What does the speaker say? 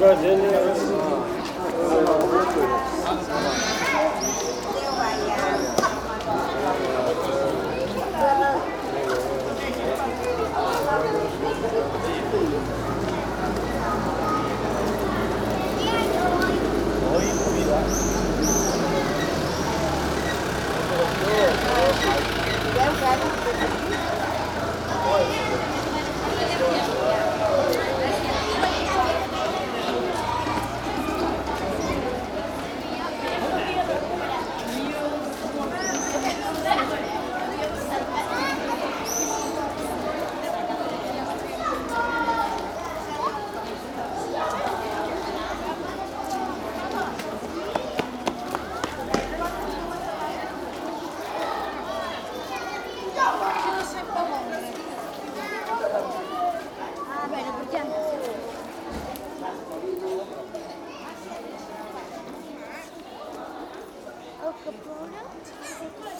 Brasileiro. Capoeira.